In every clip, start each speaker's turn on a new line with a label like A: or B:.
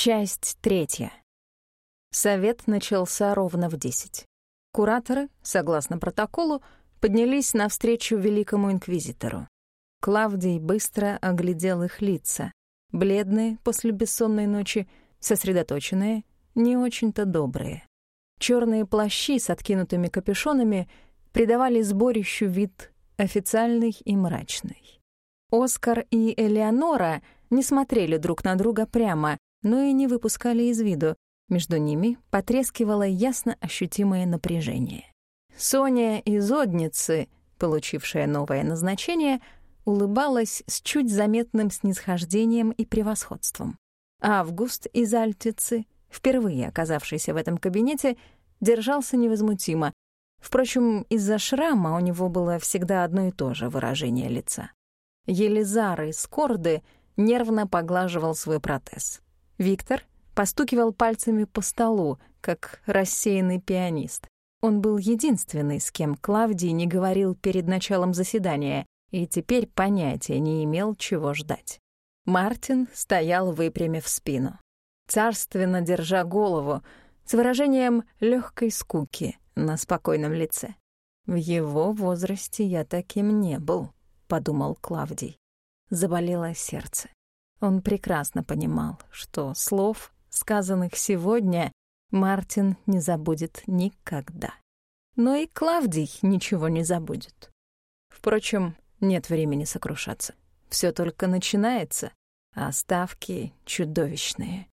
A: Часть третья. Совет начался ровно в 10. Кураторы, согласно протоколу, поднялись навстречу великому инквизитору. Клавдий быстро оглядел их лица. Бледные после бессонной ночи, сосредоточенные, не очень-то добрые. Черные плащи с откинутыми капюшонами придавали сборищу вид официальный и мрачный. Оскар и Элеонора не смотрели друг на друга прямо, но и не выпускали из виду. Между ними потрескивало ясно ощутимое напряжение. Соня из Одницы, получившая новое назначение, улыбалась с чуть заметным снисхождением и превосходством. Август из Альтицы, впервые оказавшийся в этом кабинете, держался невозмутимо. Впрочем, из-за шрама у него было всегда одно и то же выражение лица. Елизар из Корды нервно поглаживал свой протез — Виктор постукивал пальцами по столу, как рассеянный пианист. Он был единственный, с кем Клавдий не говорил перед началом заседания, и теперь понятия не имел, чего ждать. Мартин стоял, выпрямив спину, царственно держа голову, с выражением легкой скуки на спокойном лице. «В его возрасте я таким не был», — подумал Клавдий. Заболело сердце. Он прекрасно понимал, что слов, сказанных сегодня, Мартин не забудет никогда. Но и Клавдий ничего не забудет. Впрочем, нет времени сокрушаться. Все только начинается, а ставки чудовищные.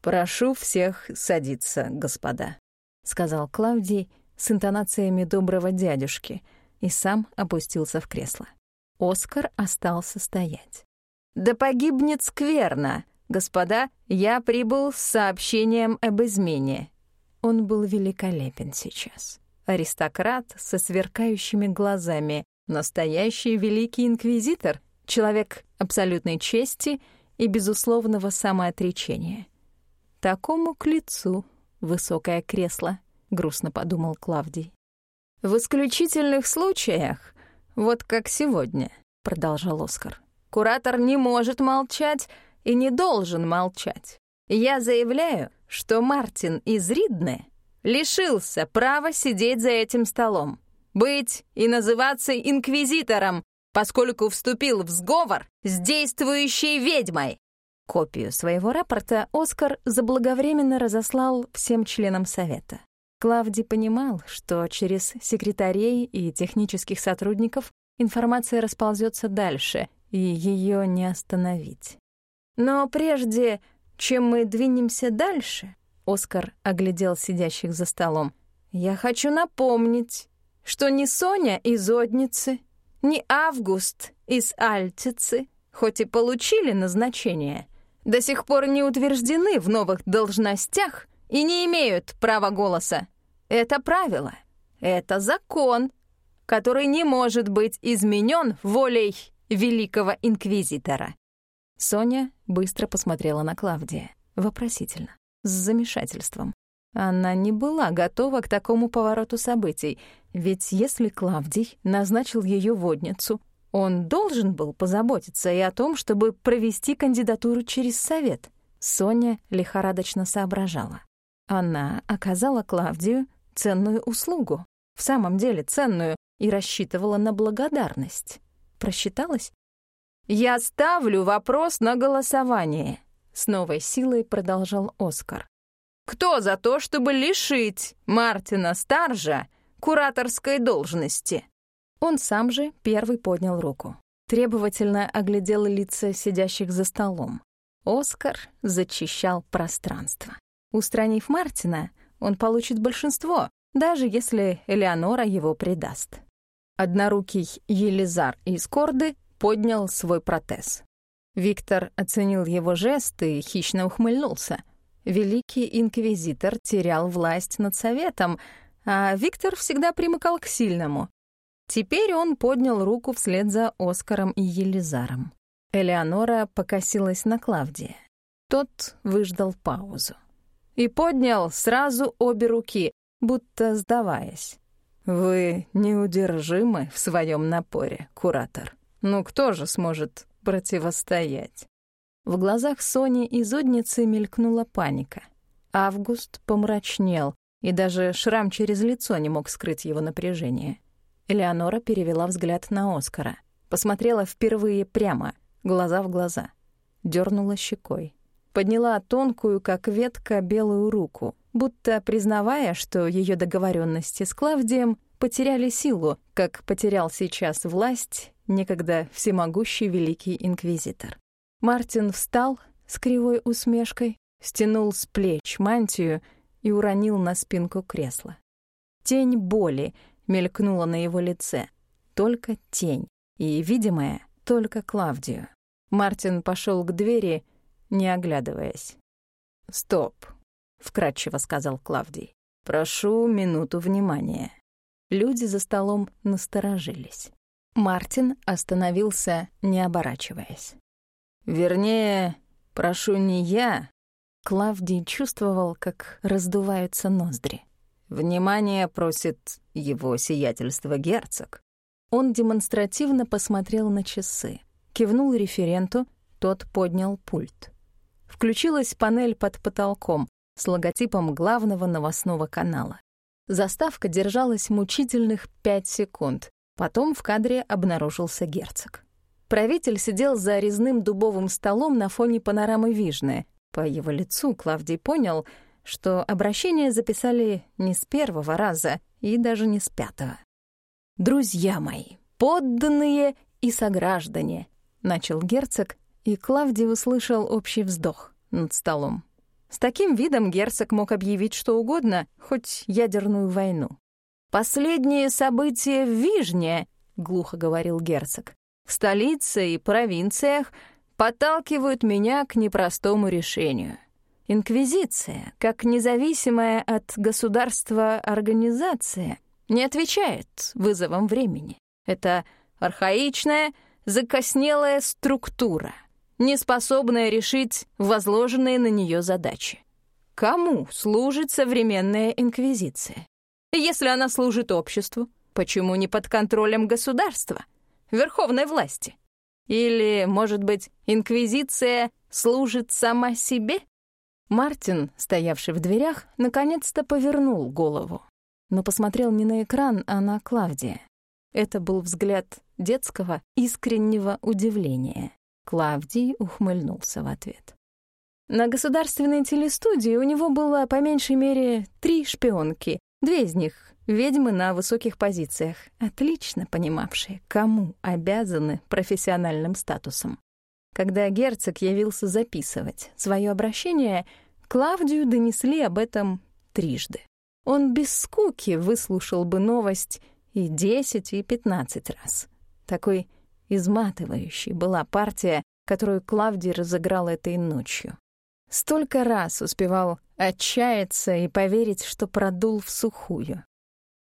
A: «Прошу всех садиться, господа», — сказал Клавдий с интонациями доброго дядюшки и сам опустился в кресло. Оскар остался стоять. Да погибнет скверно. Господа, я прибыл с сообщением об измене. Он был великолепен сейчас. Аристократ со сверкающими глазами, настоящий великий инквизитор, человек абсолютной чести и безусловного самоотречения. Такому к лицу высокое кресло, грустно подумал Клавдий. В исключительных случаях, вот как сегодня, продолжал Оскар. Куратор не может молчать и не должен молчать. Я заявляю, что Мартин из Ридне лишился права сидеть за этим столом, быть и называться инквизитором, поскольку вступил в сговор с действующей ведьмой. Копию своего рапорта Оскар заблаговременно разослал всем членам совета. Клавди понимал, что через секретарей и технических сотрудников информация расползется дальше, и ее не остановить. Но прежде, чем мы двинемся дальше, Оскар оглядел сидящих за столом. Я хочу напомнить, что ни Соня из Одницы, ни Август из Альтицы, хоть и получили назначение, до сих пор не утверждены в новых должностях и не имеют права голоса. Это правило. Это закон, который не может быть изменен волей великого инквизитора. Соня быстро посмотрела на Клавдия, вопросительно, с замешательством. Она не была готова к такому повороту событий, ведь если Клавдий назначил ее водницу, он должен был позаботиться и о том, чтобы провести кандидатуру через совет. Соня лихорадочно соображала. Она оказала Клавдию ценную услугу, в самом деле ценную, и рассчитывала на благодарность. Просчиталась? «Я ставлю вопрос на голосование», — с новой силой продолжал Оскар. «Кто за то, чтобы лишить Мартина Старжа кураторской должности?» Он сам же первый поднял руку. Требовательно оглядел лица сидящих за столом. Оскар зачищал пространство. Устранив Мартина, он получит большинство, даже если Элеонора его предаст. Однорукий Елизар из Корды поднял свой протез. Виктор оценил его жест и хищно ухмыльнулся. Великий инквизитор терял власть над советом, а Виктор всегда примыкал к сильному. Теперь он поднял руку вслед за Оскаром и Елизаром. Элеонора покосилась на Клавдия. Тот выждал паузу. И поднял сразу обе руки, будто сдаваясь. Вы неудержимы в своем напоре, куратор. Ну кто же сможет противостоять? В глазах Сони и зодницы мелькнула паника. Август помрачнел, и даже шрам через лицо не мог скрыть его напряжение. Элеонора перевела взгляд на Оскара. Посмотрела впервые прямо, глаза в глаза. Дёрнула щекой. Подняла тонкую, как ветка, белую руку будто признавая, что ее договоренности с Клавдием потеряли силу, как потерял сейчас власть некогда всемогущий великий инквизитор. Мартин встал с кривой усмешкой, стянул с плеч мантию и уронил на спинку кресла. Тень боли мелькнула на его лице. Только тень. И, видимая, только Клавдию. Мартин пошел к двери, не оглядываясь. «Стоп!» — вкратчиво сказал Клавдий. «Прошу минуту внимания». Люди за столом насторожились. Мартин остановился, не оборачиваясь. «Вернее, прошу не я». Клавдий чувствовал, как раздуваются ноздри. «Внимание просит его сиятельство герцог». Он демонстративно посмотрел на часы, кивнул референту, тот поднял пульт. Включилась панель под потолком, с логотипом главного новостного канала. Заставка держалась мучительных пять секунд. Потом в кадре обнаружился герцог. Правитель сидел за резным дубовым столом на фоне панорамы Вижны. По его лицу Клавдий понял, что обращение записали не с первого раза и даже не с пятого. «Друзья мои, подданные и сограждане», — начал герцог, и Клавдий услышал общий вздох над столом. С таким видом герцог мог объявить что угодно, хоть ядерную войну. «Последние события в Вижне», — глухо говорил герцог, — «в столице и провинциях подталкивают меня к непростому решению. Инквизиция, как независимая от государства организация, не отвечает вызовам времени. Это архаичная, закоснелая структура не способная решить возложенные на нее задачи. Кому служит современная инквизиция? Если она служит обществу, почему не под контролем государства, верховной власти? Или, может быть, инквизиция служит сама себе? Мартин, стоявший в дверях, наконец-то повернул голову, но посмотрел не на экран, а на Клавдия. Это был взгляд детского искреннего удивления. Клавдий ухмыльнулся в ответ. На государственной телестудии у него было по меньшей мере три шпионки. Две из них — ведьмы на высоких позициях, отлично понимавшие, кому обязаны профессиональным статусом. Когда герцог явился записывать свое обращение, Клавдию донесли об этом трижды. Он без скуки выслушал бы новость и 10, и 15 раз. Такой изматывающей была партия, которую Клавдий разыграл этой ночью. Столько раз успевал отчаяться и поверить, что продул в сухую.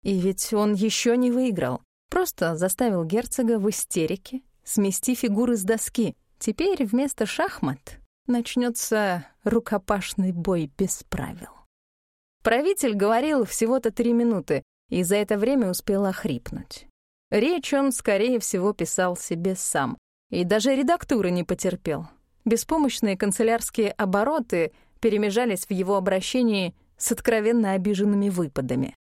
A: И ведь он еще не выиграл, просто заставил герцога в истерике смести фигуры с доски. Теперь вместо шахмат начнется рукопашный бой без правил. Правитель говорил всего-то три минуты, и за это время успел охрипнуть. Речь он, скорее всего, писал себе сам. И даже редактуры не потерпел. Беспомощные канцелярские обороты перемежались в его обращении с откровенно обиженными выпадами.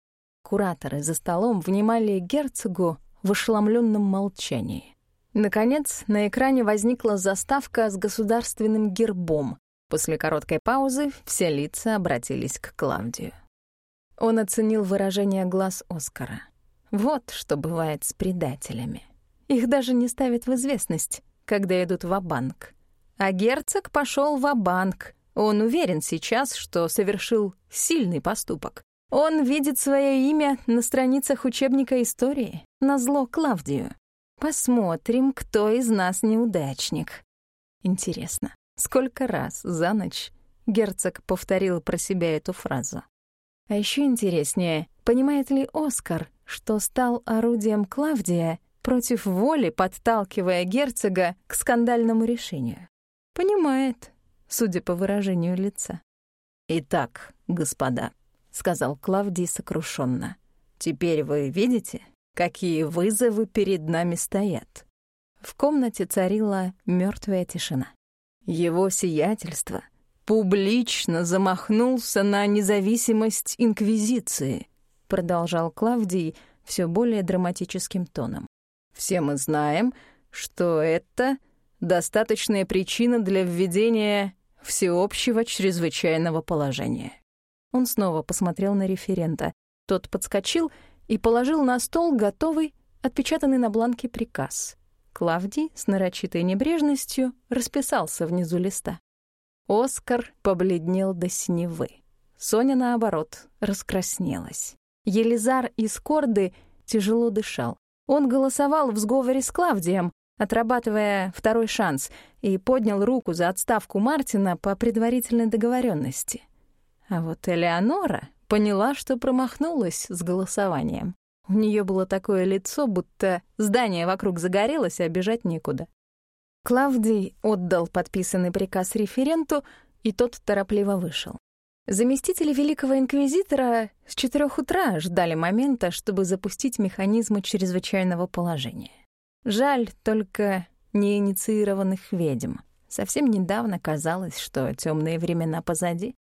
A: Кураторы за столом внимали герцогу в ошеломленном молчании. Наконец, на экране возникла заставка с государственным гербом. После короткой паузы все лица обратились к Клавдию. Он оценил выражение глаз Оскара — вот что бывает с предателями. Их даже не ставят в известность, когда идут в банк А герцог пошел в банк Он уверен сейчас, что совершил сильный поступок. Он видит свое имя на страницах учебника истории, на зло Клавдию. Посмотрим, кто из нас неудачник. Интересно, сколько раз за ночь герцог повторил про себя эту фразу. А еще интереснее, Понимает ли Оскар, что стал орудием Клавдия против воли, подталкивая герцога к скандальному решению? Понимает, судя по выражению лица. «Итак, господа», — сказал Клавдий сокрушенно, — «теперь вы видите, какие вызовы перед нами стоят». В комнате царила мертвая тишина. Его сиятельство публично замахнулся на независимость Инквизиции — продолжал Клавдий все более драматическим тоном. Все мы знаем, что это достаточная причина для введения всеобщего чрезвычайного положения. Он снова посмотрел на референта. Тот подскочил и положил на стол готовый, отпечатанный на бланке приказ. Клавдий с нарочитой небрежностью расписался внизу листа. Оскар побледнел до синевы. Соня, наоборот, раскраснелась. Елизар из Корды тяжело дышал. Он голосовал в сговоре с Клавдием, отрабатывая второй шанс, и поднял руку за отставку Мартина по предварительной договоренности. А вот Элеонора поняла, что промахнулась с голосованием. У нее было такое лицо, будто здание вокруг загорелось, а бежать некуда. Клавдий отдал подписанный приказ референту, и тот торопливо вышел. Заместители великого инквизитора с четырех утра ждали момента, чтобы запустить механизмы чрезвычайного положения. Жаль только неинициированных ведьм. Совсем недавно казалось, что темные времена позади.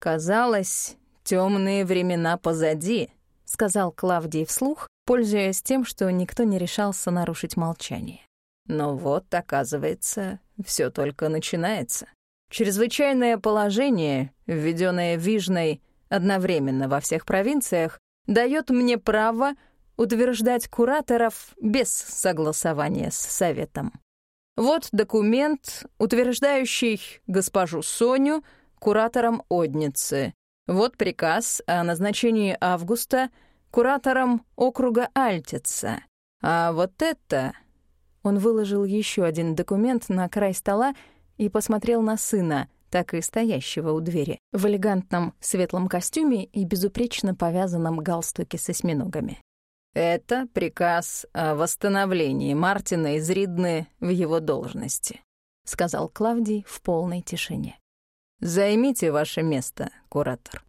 A: Казалось, темные времена позади, сказал Клавдий вслух, пользуясь тем, что никто не решался нарушить молчание. Но вот, оказывается, все только начинается. Чрезвычайное положение, введенное Вижной одновременно во всех провинциях, дает мне право утверждать кураторов без согласования с Советом. Вот документ, утверждающий госпожу Соню куратором Одницы. Вот приказ о назначении Августа куратором округа Альтица. А вот это... Он выложил еще один документ на край стола, и посмотрел на сына, так и стоящего у двери, в элегантном светлом костюме и безупречно повязанном галстуке с осьминогами. «Это приказ о восстановлении Мартина из Ридны в его должности», — сказал Клавдий в полной тишине. «Займите ваше место, куратор».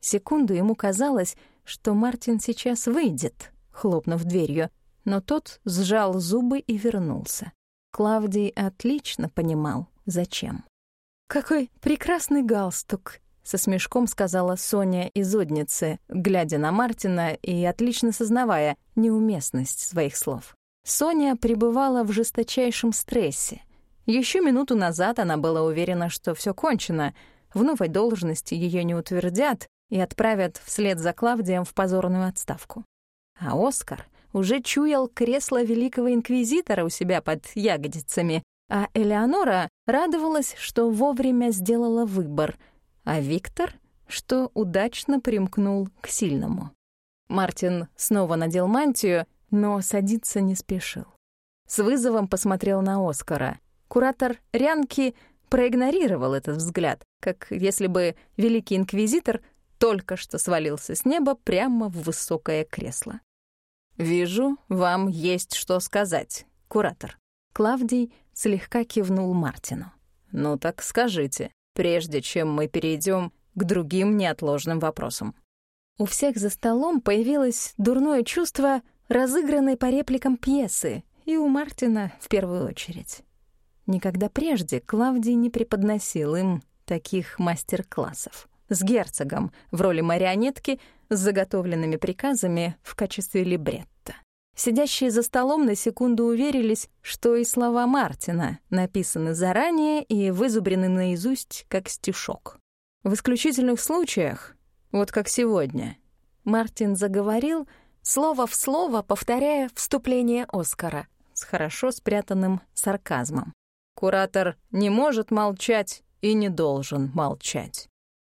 A: Секунду ему казалось, что Мартин сейчас выйдет, хлопнув дверью, но тот сжал зубы и вернулся. Клавдий отлично понимал, зачем. «Какой прекрасный галстук!» — со смешком сказала Соня из Одницы, глядя на Мартина и отлично сознавая неуместность своих слов. Соня пребывала в жесточайшем стрессе. Еще минуту назад она была уверена, что все кончено, в новой должности ее не утвердят и отправят вслед за Клавдием в позорную отставку. А Оскар уже чуял кресло великого инквизитора у себя под ягодицами а Элеонора радовалась, что вовремя сделала выбор, а Виктор, что удачно примкнул к сильному. Мартин снова надел мантию, но садиться не спешил. С вызовом посмотрел на Оскара. Куратор Рянки проигнорировал этот взгляд, как если бы великий инквизитор только что свалился с неба прямо в высокое кресло. «Вижу, вам есть что сказать, куратор», Клавдий слегка кивнул Мартину. «Ну так скажите, прежде чем мы перейдем к другим неотложным вопросам». У всех за столом появилось дурное чувство разыгранное по репликам пьесы, и у Мартина в первую очередь. Никогда прежде Клавдий не преподносил им таких мастер-классов. С герцогом в роли марионетки с заготовленными приказами в качестве либретта. Сидящие за столом на секунду уверились, что и слова Мартина написаны заранее и вызубрены наизусть как стишок. В исключительных случаях, вот как сегодня, Мартин заговорил, слово в слово повторяя вступление Оскара с хорошо спрятанным сарказмом. Куратор не может молчать и не должен молчать.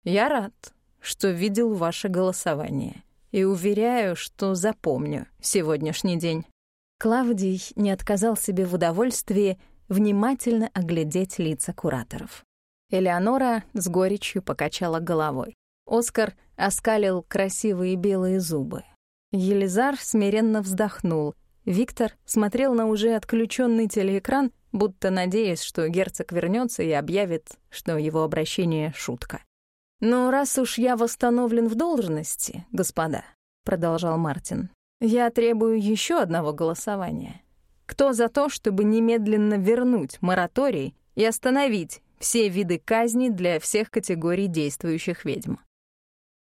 A: Я рад, что видел ваше голосование и уверяю, что запомню сегодняшний день». Клавдий не отказал себе в удовольствии внимательно оглядеть лица кураторов. Элеонора с горечью покачала головой. Оскар оскалил красивые белые зубы. Елизар смиренно вздохнул. Виктор смотрел на уже отключенный телеэкран, будто надеясь, что герцог вернется и объявит, что его обращение — шутка. «Ну, раз уж я восстановлен в должности, господа», — продолжал Мартин, «я требую еще одного голосования. Кто за то, чтобы немедленно вернуть мораторий и остановить все виды казни для всех категорий действующих ведьм?»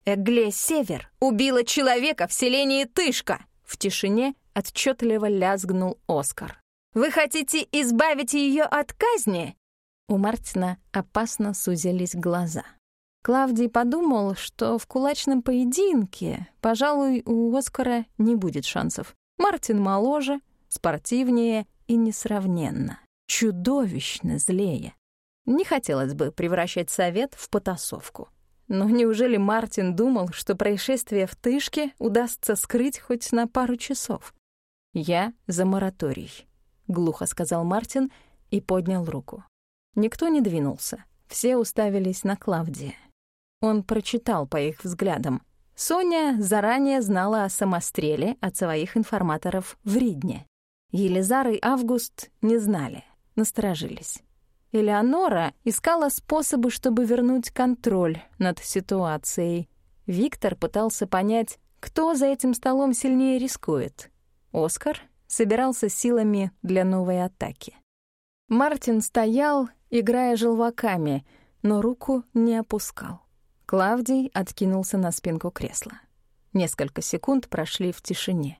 A: «Эгле Север убила человека в селении Тышка!» В тишине отчетливо лязгнул Оскар. «Вы хотите избавить ее от казни?» У Мартина опасно сузились глаза. Клавдий подумал, что в кулачном поединке, пожалуй, у Оскара не будет шансов. Мартин моложе, спортивнее и несравненно, чудовищно злее. Не хотелось бы превращать совет в потасовку. Но неужели Мартин думал, что происшествие в Тышке удастся скрыть хоть на пару часов? «Я за мораторий», — глухо сказал Мартин и поднял руку. Никто не двинулся. Все уставились на Клавдия. Он прочитал по их взглядам. Соня заранее знала о самостреле от своих информаторов в Ридне. Елизар и Август не знали, насторожились. Элеонора искала способы, чтобы вернуть контроль над ситуацией. Виктор пытался понять, кто за этим столом сильнее рискует. Оскар собирался силами для новой атаки. Мартин стоял, играя желваками, но руку не опускал. Клавдий откинулся на спинку кресла. Несколько секунд прошли в тишине.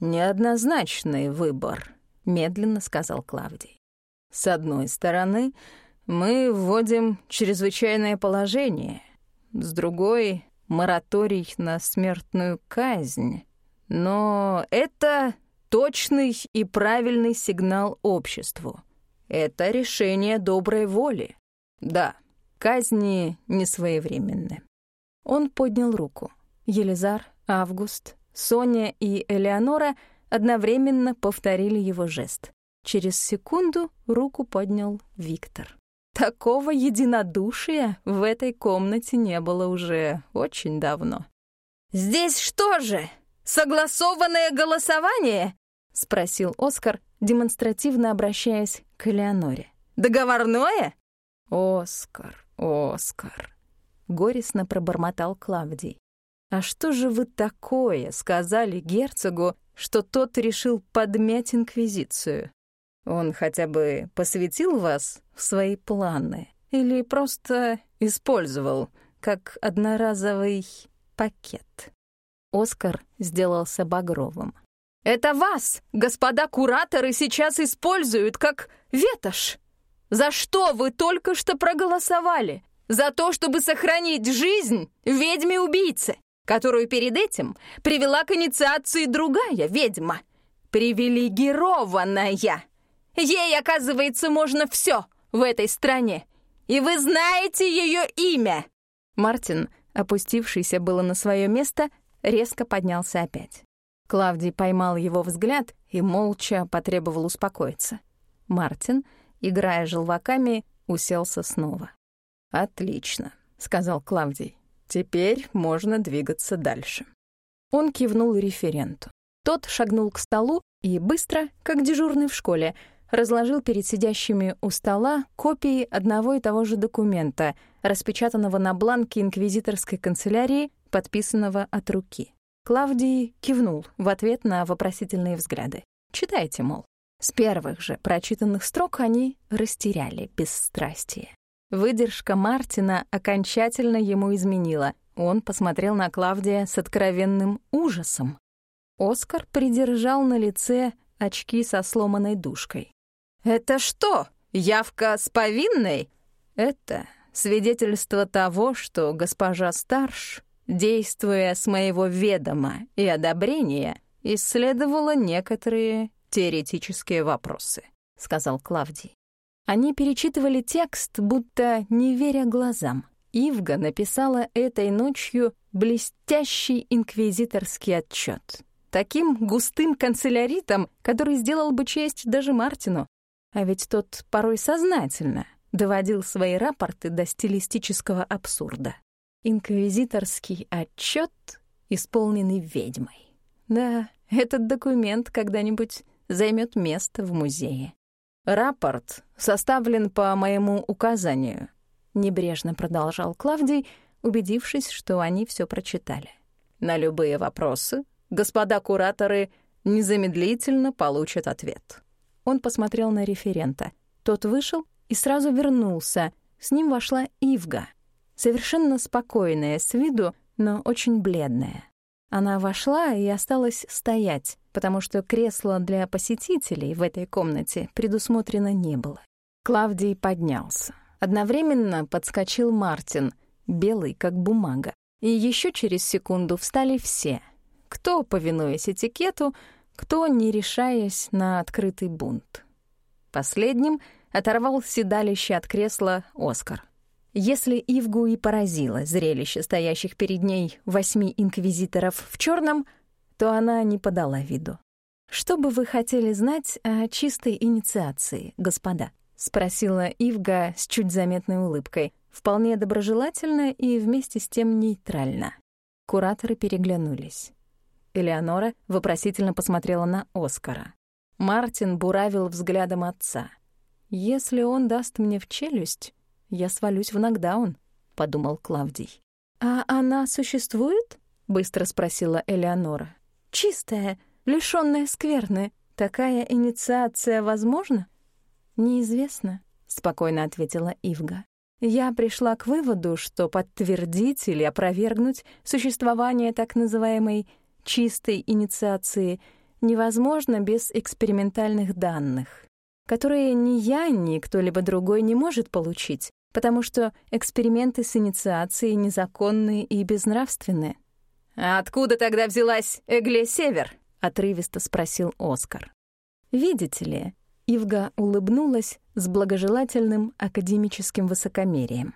A: «Неоднозначный выбор», — медленно сказал Клавдий. «С одной стороны, мы вводим чрезвычайное положение, с другой — мораторий на смертную казнь. Но это точный и правильный сигнал обществу. Это решение доброй воли. Да, казни несвоевременны. Он поднял руку. Елизар, Август, Соня и Элеонора одновременно повторили его жест. Через секунду руку поднял Виктор. Такого единодушия в этой комнате не было уже очень давно. «Здесь что же, согласованное голосование?» — спросил Оскар, демонстративно обращаясь к Элеоноре. «Договорное?» «Оскар», «Оскар», — горестно пробормотал Клавдий. «А что же вы такое сказали герцогу, что тот решил подмять Инквизицию? Он хотя бы посвятил вас в свои планы или просто использовал как одноразовый пакет?» Оскар сделался багровым. «Это вас, господа кураторы, сейчас используют как ветошь!» За что вы только что проголосовали? За то, чтобы сохранить жизнь ведьме-убийце, которую перед этим привела к инициации другая ведьма, привилегированная. Ей, оказывается, можно все в этой стране. И вы знаете ее имя!» Мартин, опустившийся было на свое место, резко поднялся опять. Клавдий поймал его взгляд и молча потребовал успокоиться. Мартин — играя желваками, уселся снова. «Отлично», — сказал Клавдий. «Теперь можно двигаться дальше». Он кивнул референту. Тот шагнул к столу и быстро, как дежурный в школе, разложил перед сидящими у стола копии одного и того же документа, распечатанного на бланке инквизиторской канцелярии, подписанного от руки. Клавдий кивнул в ответ на вопросительные взгляды. «Читайте, мол». С первых же прочитанных строк они растеряли бесстрастие. Выдержка Мартина окончательно ему изменила. Он посмотрел на Клавдия с откровенным ужасом. Оскар придержал на лице очки со сломанной дужкой. «Это что, явка с повинной?» «Это свидетельство того, что госпожа Старш, действуя с моего ведома и одобрения, исследовала некоторые теоретические вопросы», — сказал Клавдий. Они перечитывали текст, будто не веря глазам. Ивга написала этой ночью блестящий инквизиторский отчет. Таким густым канцеляритом, который сделал бы честь даже Мартину. А ведь тот порой сознательно доводил свои рапорты до стилистического абсурда. Инквизиторский отчет, исполненный ведьмой. Да, этот документ когда-нибудь займет место в музее. «Рапорт составлен по моему указанию», — небрежно продолжал Клавдий, убедившись, что они все прочитали. «На любые вопросы господа кураторы незамедлительно получат ответ». Он посмотрел на референта. Тот вышел и сразу вернулся. С ним вошла Ивга, совершенно спокойная с виду, но очень бледная. Она вошла и осталась стоять, потому что кресла для посетителей в этой комнате предусмотрено не было. Клавдий поднялся. Одновременно подскочил Мартин, белый как бумага. И еще через секунду встали все. Кто, повинуясь этикету, кто, не решаясь на открытый бунт. Последним оторвал седалище от кресла Оскар. Если Ивгу и поразило зрелище стоящих перед ней восьми инквизиторов в черном — то она не подала виду. «Что бы вы хотели знать о чистой инициации, господа?» — спросила Ивга с чуть заметной улыбкой, вполне доброжелательно и вместе с тем нейтрально. Кураторы переглянулись. Элеонора вопросительно посмотрела на Оскара. Мартин буравил взглядом отца. «Если он даст мне в челюсть, я свалюсь в нокдаун», — подумал Клавдий. «А она существует?» — быстро спросила Элеонора чистая, лишённая скверны. Такая инициация возможна? Неизвестно, спокойно ответила Ивга. Я пришла к выводу, что подтвердить или опровергнуть существование так называемой чистой инициации невозможно без экспериментальных данных, которые ни я, ни кто-либо другой не может получить, потому что эксперименты с инициацией незаконны и безнравственны.
B: «Откуда тогда взялась Эгле Север?» — отрывисто спросил Оскар.
A: «Видите ли?» — Ивга улыбнулась с благожелательным академическим высокомерием.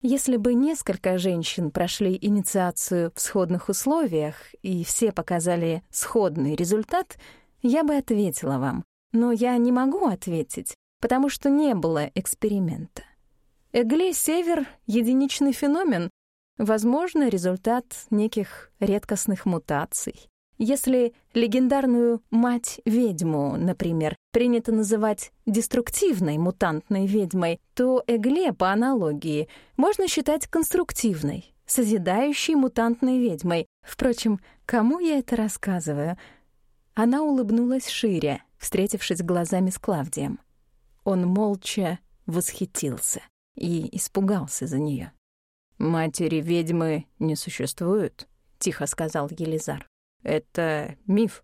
A: Если бы несколько женщин прошли инициацию в сходных условиях и все показали сходный результат, я бы ответила вам. Но я не могу ответить, потому что не было эксперимента. Эгле Север — единичный феномен, Возможно, результат неких редкостных мутаций. Если легендарную мать-ведьму, например, принято называть деструктивной мутантной ведьмой, то Эгле, по аналогии, можно считать конструктивной, созидающей мутантной ведьмой. Впрочем, кому я это рассказываю? Она улыбнулась шире, встретившись глазами с Клавдием. Он молча восхитился и испугался за нее.
B: «Матери ведьмы не существуют, — тихо сказал Елизар. «Это миф».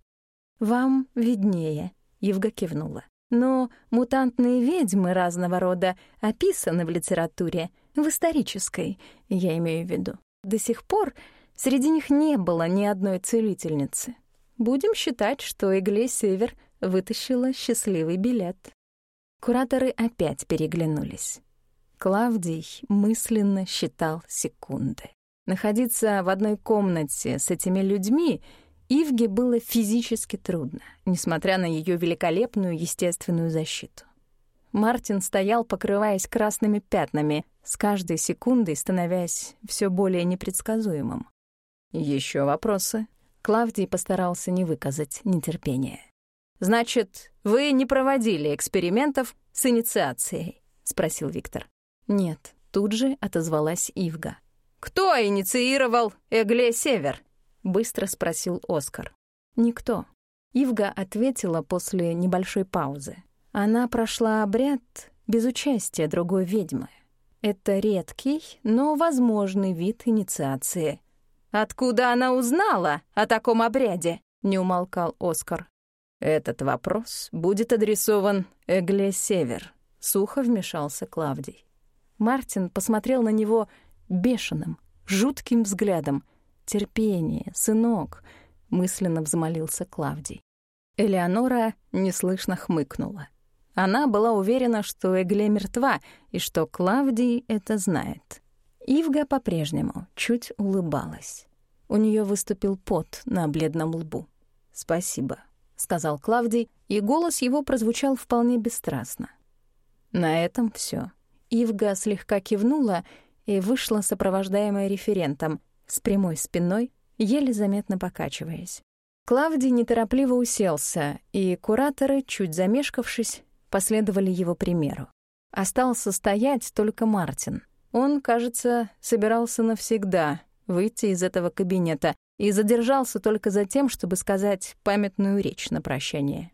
A: «Вам виднее», — Евга кивнула. «Но мутантные ведьмы разного рода описаны в литературе, в исторической, я имею в виду. До сих пор среди них не было ни одной целительницы. Будем считать, что Игле Север вытащила счастливый билет». Кураторы опять переглянулись. Клавдий мысленно считал секунды. Находиться в одной комнате с этими людьми Ивге было физически трудно, несмотря на ее великолепную естественную защиту. Мартин стоял, покрываясь красными пятнами, с каждой секундой становясь все более непредсказуемым.
B: Еще вопросы?
A: Клавдий постарался не выказать нетерпения.
B: «Значит, вы не проводили экспериментов с инициацией?» — спросил Виктор.
A: «Нет», — тут же отозвалась Ивга.
B: «Кто инициировал Эгле Север?»
A: — быстро спросил Оскар. «Никто». Ивга ответила после небольшой паузы. Она прошла обряд без участия другой ведьмы. Это редкий, но возможный вид инициации.
B: «Откуда она узнала о таком обряде?» — не умолкал Оскар.
A: «Этот вопрос будет адресован Эгле Север», — сухо вмешался Клавдий. Мартин посмотрел на него бешеным, жутким взглядом. «Терпение, сынок!» — мысленно взмолился Клавдий. Элеонора неслышно хмыкнула. Она была уверена, что Эгле мертва и что Клавдий это знает. Ивга по-прежнему чуть улыбалась. У нее выступил пот на бледном лбу. «Спасибо», — сказал Клавдий, и голос его прозвучал вполне бесстрастно. «На этом все. Ивга слегка кивнула и вышла, сопровождаемая референтом, с прямой спиной, еле заметно покачиваясь. Клавдий неторопливо уселся, и кураторы, чуть замешкавшись, последовали его примеру. Остался стоять только Мартин. Он, кажется, собирался навсегда выйти из этого кабинета и задержался только за тем, чтобы сказать памятную речь на прощание.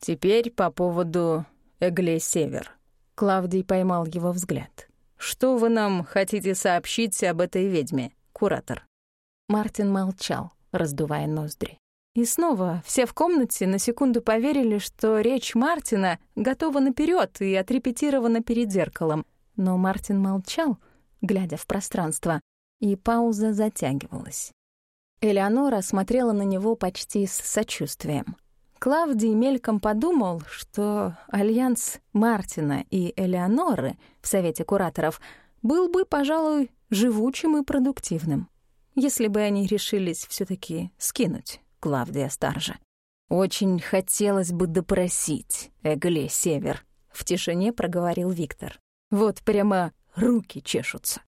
B: «Теперь по поводу Эгле-Север»,
A: Клавдий поймал его взгляд. «Что вы нам хотите сообщить об этой ведьме, куратор?» Мартин молчал, раздувая ноздри. И снова все в комнате на секунду поверили, что речь Мартина готова наперед и отрепетирована перед зеркалом. Но Мартин молчал, глядя в пространство, и пауза затягивалась. Элеонора смотрела на него почти с сочувствием. Клавдий мельком подумал, что альянс Мартина и Элеоноры в Совете кураторов был бы, пожалуй, живучим и продуктивным, если бы они решились все таки скинуть Клавдия Старжа. «Очень хотелось бы допросить Эгле Север», — в тишине проговорил Виктор. «Вот прямо руки чешутся.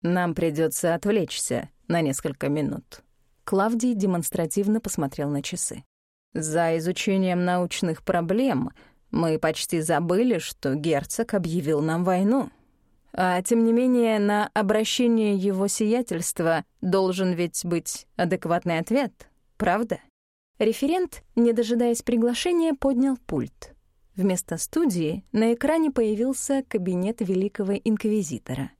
A: Нам придется отвлечься на несколько минут». Клавдий демонстративно посмотрел на часы. За изучением научных проблем мы почти забыли, что герцог объявил нам войну. А тем не менее, на обращение его сиятельства должен ведь быть адекватный ответ, правда? Референт, не дожидаясь приглашения, поднял пульт. Вместо студии на экране появился кабинет великого инквизитора.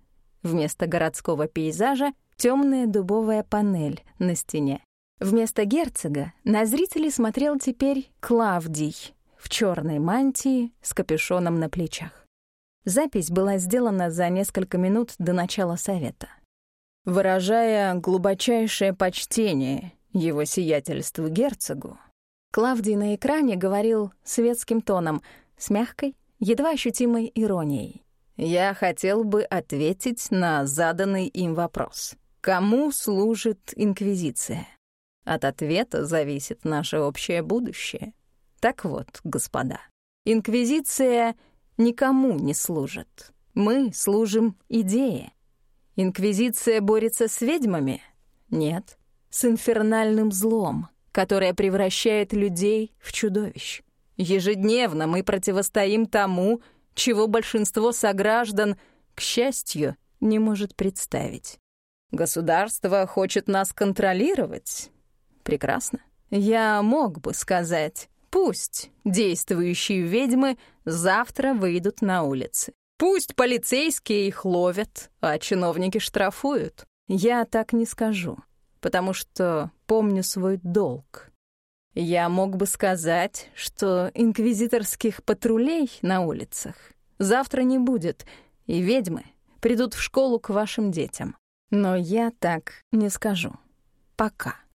A: Вместо городского пейзажа — темная дубовая панель на стене. Вместо герцога на зрителей смотрел теперь Клавдий в черной мантии с капюшоном на плечах. Запись была сделана за несколько минут до начала совета. Выражая глубочайшее почтение его сиятельству герцогу, Клавдий на экране говорил светским тоном, с мягкой, едва ощутимой иронией. «Я хотел бы ответить на заданный им вопрос. Кому служит Инквизиция?» От ответа зависит наше общее будущее. Так вот, господа, инквизиция никому не служит. Мы служим идее. Инквизиция борется с ведьмами? Нет. С инфернальным злом, которое превращает людей в чудовищ. Ежедневно мы противостоим тому, чего большинство сограждан, к счастью, не может представить. Государство хочет нас контролировать, Прекрасно. Я мог бы сказать, пусть действующие ведьмы завтра выйдут на улицы. Пусть полицейские их ловят, а чиновники штрафуют. Я так не скажу, потому что помню свой долг. Я мог бы сказать, что инквизиторских патрулей на улицах завтра не будет, и ведьмы придут в школу к вашим детям. Но я так не скажу. Пока.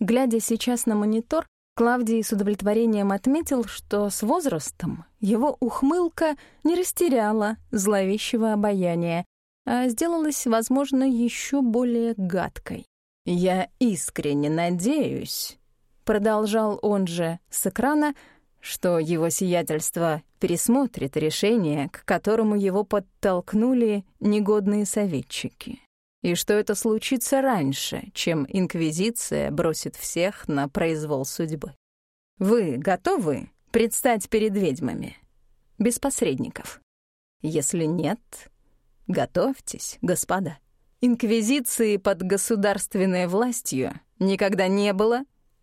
A: Глядя сейчас на монитор, Клавдий с удовлетворением отметил, что с возрастом его ухмылка не растеряла зловещего обаяния, а сделалась, возможно, еще более гадкой. «Я искренне надеюсь», — продолжал он же с экрана, что его сиятельство пересмотрит решение, к которому его подтолкнули негодные советчики и что это случится раньше, чем Инквизиция бросит всех на произвол судьбы. Вы готовы предстать перед ведьмами? Без посредников. Если нет, готовьтесь, господа. Инквизиции под государственной властью никогда не было,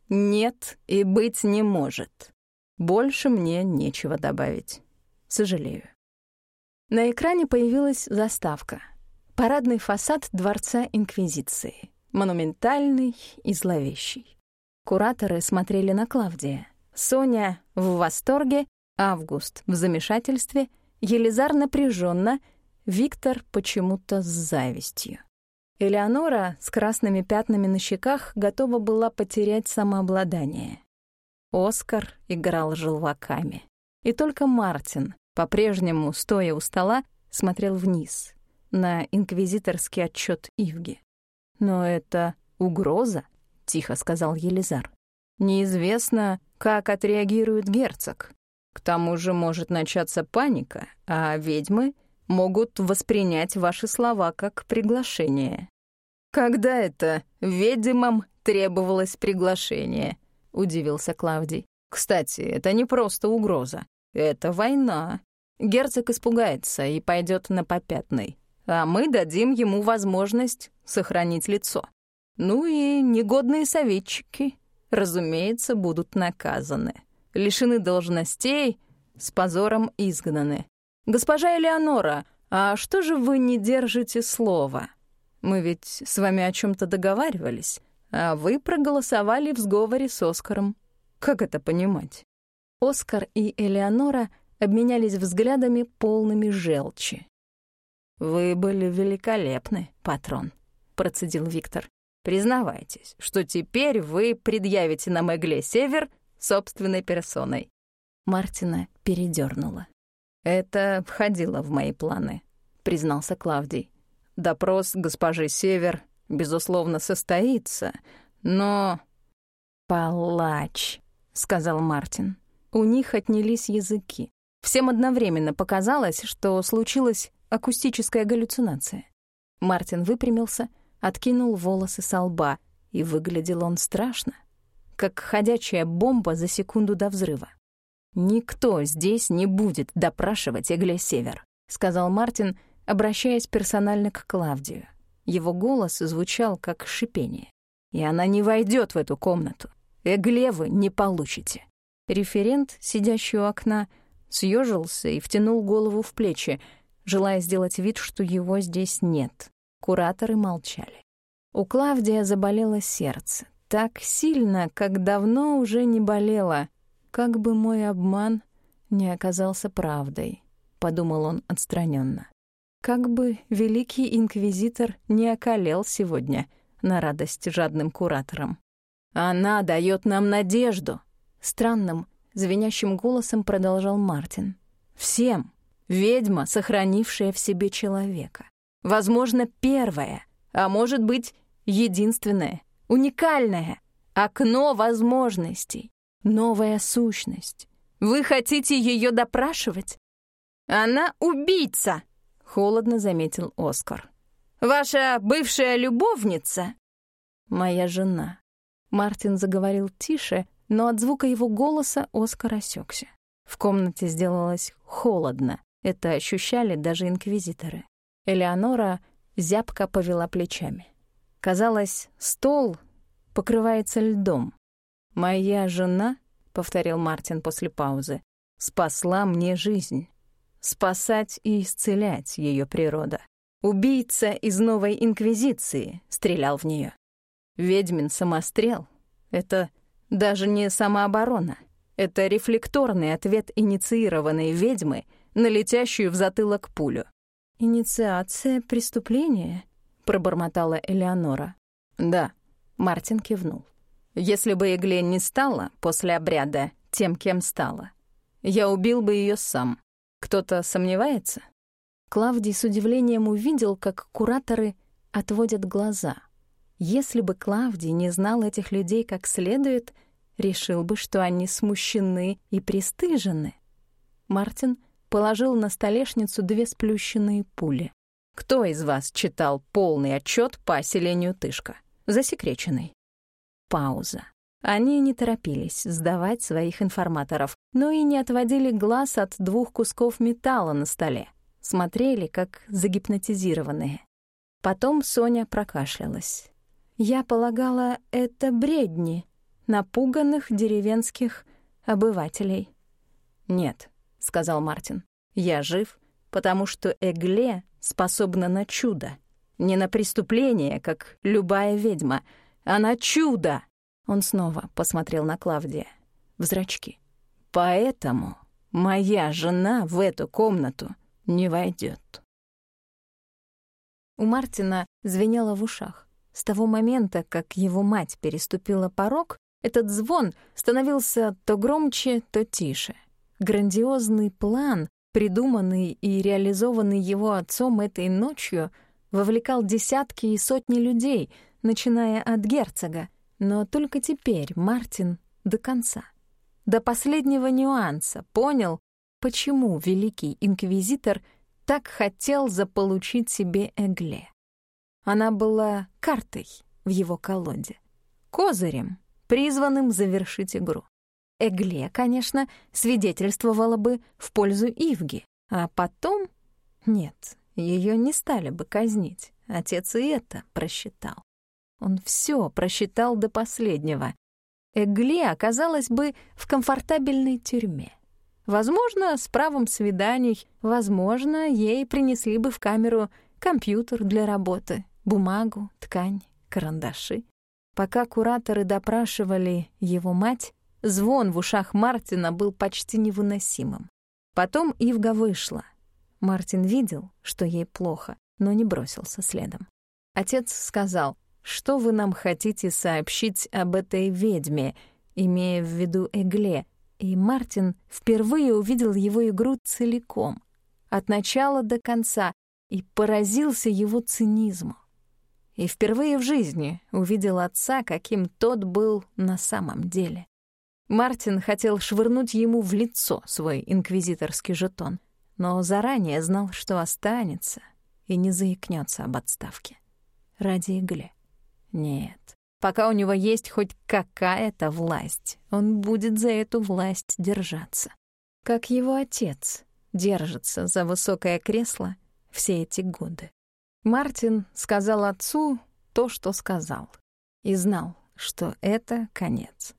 A: нет и быть не может. Больше мне нечего добавить. Сожалею. На экране появилась заставка — парадный фасад Дворца Инквизиции, монументальный и зловещий. Кураторы смотрели на Клавдия. Соня в восторге, Август в замешательстве, Елизар напряженно, Виктор почему-то с завистью. Элеонора с красными пятнами на щеках готова была потерять самообладание. Оскар играл желваками. И только Мартин, по-прежнему стоя у стола, смотрел вниз, на инквизиторский отчет Ивги. «Но это угроза», — тихо сказал Елизар. «Неизвестно, как отреагирует герцог. К тому же может начаться паника, а ведьмы могут воспринять ваши слова как приглашение». «Когда это ведьмам требовалось приглашение?» — удивился Клавдий. «Кстати, это не просто угроза. Это война. Герцог испугается и пойдет на попятный а мы дадим ему возможность сохранить лицо. Ну и негодные советчики, разумеется, будут наказаны. Лишены должностей, с позором изгнаны.
B: «Госпожа Элеонора, а что же вы не держите слова? Мы ведь с вами о чем то договаривались, а вы проголосовали в сговоре с Оскаром. Как это понимать?»
A: Оскар и Элеонора обменялись взглядами полными желчи.
B: «Вы были великолепны, патрон», — процедил Виктор. «Признавайтесь, что теперь вы предъявите нам Эгле Север собственной персоной».
A: Мартина передернула.
B: «Это входило в мои планы», — признался Клавдий. «Допрос госпожи Север, безусловно, состоится, но...»
A: «Палач», — сказал Мартин. У них отнялись языки. Всем одновременно показалось, что случилось акустическая галлюцинация. Мартин выпрямился, откинул волосы со лба, и выглядел он страшно, как ходячая бомба за секунду до взрыва. «Никто здесь не будет допрашивать Эгле Север», — сказал Мартин, обращаясь персонально к Клавдию. Его голос звучал как шипение. «И она не войдет в эту комнату. Эгле вы не получите». Референт, сидящий у окна, съежился и втянул голову в плечи, желая сделать вид, что его здесь нет. Кураторы молчали. У Клавдия заболело сердце. Так сильно, как давно уже не болело. Как бы мой обман не оказался правдой, — подумал он отстраненно. Как бы великий инквизитор не околел сегодня на радость жадным кураторам. «Она дает нам надежду!» — странным, звенящим голосом продолжал Мартин. «Всем!» ведьма, сохранившая в себе человека. Возможно, первая, а может быть, единственная, уникальная окно возможностей, новая сущность. Вы хотите ее допрашивать? Она убийца, холодно заметил Оскар. Ваша бывшая любовница? Моя жена. Мартин заговорил тише, но от звука его голоса Оскар осекся. В комнате сделалось холодно. Это ощущали даже инквизиторы. Элеонора зябко повела плечами. Казалось, стол покрывается льдом. «Моя жена», — повторил Мартин после паузы, — «спасла мне жизнь. Спасать и исцелять ее природа. Убийца из Новой Инквизиции стрелял в нее. Ведьмин самострел — это даже не самооборона. Это рефлекторный ответ инициированной ведьмы — на летящую в затылок пулю. «Инициация преступления?» — пробормотала Элеонора. «Да», — Мартин кивнул. «Если бы Эгле не стала после обряда тем, кем стала, я убил бы ее сам. Кто-то сомневается?» Клавдий с удивлением увидел, как кураторы отводят глаза. Если бы Клавдий не знал этих людей как следует, решил бы, что они смущены и пристыжены. Мартин положил на столешницу две сплющенные пули. «Кто из вас читал полный отчет по оселению Тышка? Засекреченный». Пауза. Они не торопились сдавать своих информаторов, но и не отводили глаз от двух кусков металла на столе. Смотрели, как загипнотизированные. Потом Соня прокашлялась. «Я полагала, это бредни напуганных деревенских обывателей». «Нет», сказал Мартин. Я жив, потому что Эгле способна на чудо. Не на преступление, как любая ведьма, а на чудо. Он снова посмотрел на Клавдия в зрачки. Поэтому моя жена в эту комнату не войдет. У Мартина звенело в ушах. С того момента, как его мать переступила порог, этот звон становился то громче, то тише — Грандиозный план, придуманный и реализованный его отцом этой ночью, вовлекал десятки и сотни людей, начиная от герцога. Но только теперь Мартин до конца, до последнего нюанса понял, почему великий инквизитор так хотел заполучить себе Эгле. Она была картой в его колоде, козырем, призванным завершить игру. Эгле, конечно, свидетельствовала бы в пользу Ивги, а потом... Нет, ее не стали бы казнить. Отец и это просчитал. Он все просчитал до последнего. Эгле оказалась бы в комфортабельной тюрьме. Возможно, с правом свиданий, возможно, ей принесли бы в камеру компьютер для работы, бумагу, ткань, карандаши. Пока кураторы допрашивали его мать, Звон в ушах Мартина был почти невыносимым. Потом Ивга вышла. Мартин видел, что ей плохо, но не бросился следом. Отец сказал, что вы нам хотите сообщить об этой ведьме, имея в виду Эгле, и Мартин впервые увидел его игру целиком, от начала до конца, и поразился его цинизму. И впервые в жизни увидел отца, каким тот был на самом деле. Мартин хотел швырнуть ему в лицо свой инквизиторский жетон, но заранее знал, что останется и не заикнется об отставке. Ради игле. Нет. Пока у него есть хоть какая-то власть, он будет за эту власть держаться. Как его отец держится за высокое кресло все эти годы. Мартин сказал отцу то, что сказал, и знал, что это конец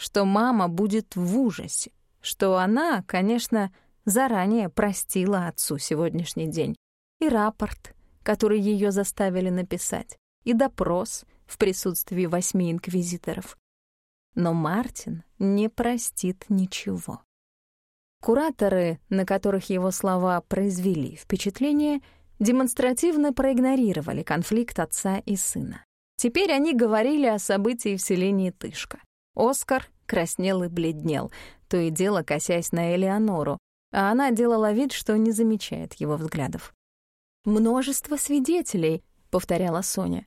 A: что мама будет в ужасе, что она, конечно, заранее простила отцу сегодняшний день. И рапорт, который ее заставили написать, и допрос в присутствии восьми инквизиторов. Но Мартин не простит ничего. Кураторы, на которых его слова произвели впечатление, демонстративно проигнорировали конфликт отца и сына. Теперь они говорили о событии в селении Тышка. Оскар краснел и бледнел, то и дело косясь на Элеонору, а она делала вид, что не замечает его взглядов. «Множество свидетелей», — повторяла Соня.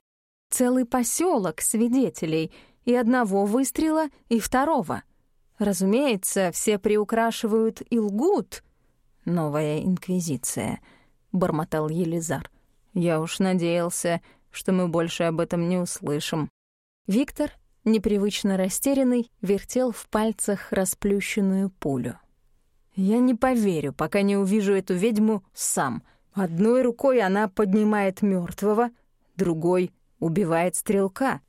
A: «Целый поселок свидетелей, и одного выстрела, и второго. Разумеется, все приукрашивают и лгут». «Новая инквизиция», — бормотал Елизар. «Я уж надеялся, что мы больше об этом не услышим». Виктор непривычно растерянный, вертел в пальцах расплющенную пулю. «Я не поверю, пока не увижу эту ведьму сам. Одной рукой она поднимает мертвого, другой убивает стрелка.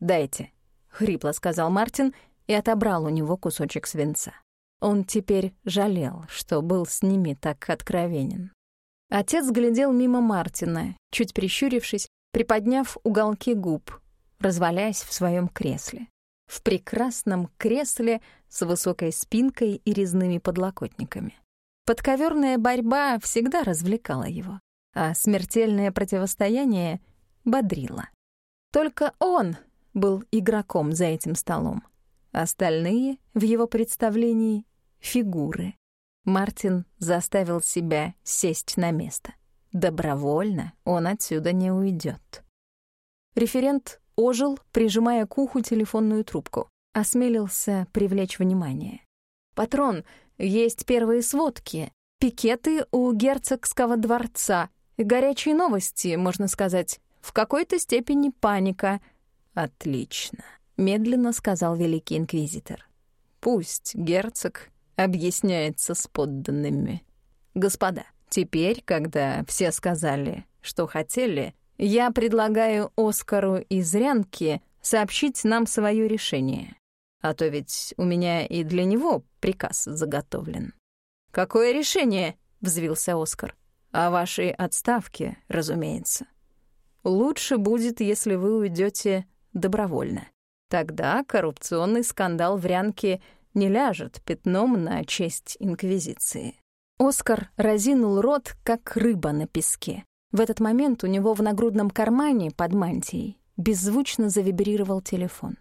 A: Дайте», — хрипло сказал Мартин и отобрал у него кусочек свинца. Он теперь жалел, что был с ними так откровенен. Отец глядел мимо Мартина, чуть прищурившись, приподняв уголки губ, развалясь в своем кресле. В прекрасном кресле с высокой спинкой и резными подлокотниками. Подковерная борьба всегда развлекала его, а смертельное противостояние бодрило. Только он был игроком за этим столом. Остальные в его представлении — фигуры. Мартин заставил себя сесть на место. Добровольно он отсюда не уйдет. Референт ожил, прижимая к уху телефонную трубку. Осмелился привлечь внимание. «Патрон, есть первые сводки. Пикеты у герцогского дворца. Горячие новости, можно сказать. В какой-то степени паника». «Отлично», — медленно сказал великий инквизитор. «Пусть герцог объясняется с подданными. Господа, теперь, когда все сказали, что хотели, я предлагаю Оскару из Рянки сообщить нам свое решение. А то ведь у меня и для него приказ заготовлен. «Какое решение?» — взвился Оскар. А вашей отставке, разумеется. Лучше будет, если вы уйдете добровольно. Тогда коррупционный скандал в Рянке не ляжет пятном на честь Инквизиции». Оскар разинул рот, как рыба на песке. В этот момент у него в нагрудном кармане под мантией беззвучно завибрировал телефон.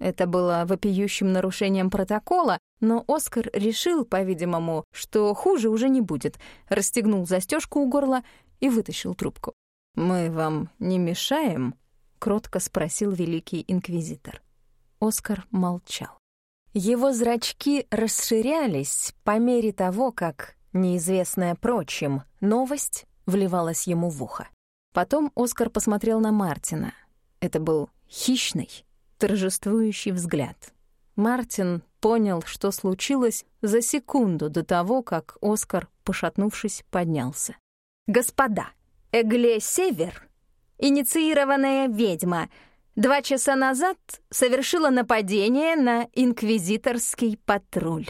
A: Это было вопиющим нарушением протокола, но Оскар решил, по-видимому, что хуже уже не будет, расстегнул застежку у горла и вытащил трубку. «Мы вам не мешаем?» — кротко спросил великий инквизитор. Оскар молчал. Его зрачки расширялись по мере того, как, неизвестная прочим, новость вливалась ему в ухо. Потом Оскар посмотрел на Мартина. Это был хищный, торжествующий взгляд. Мартин понял, что случилось за секунду до того, как Оскар, пошатнувшись, поднялся. «Господа, Эгле Север, инициированная ведьма, два часа назад совершила нападение на инквизиторский патруль.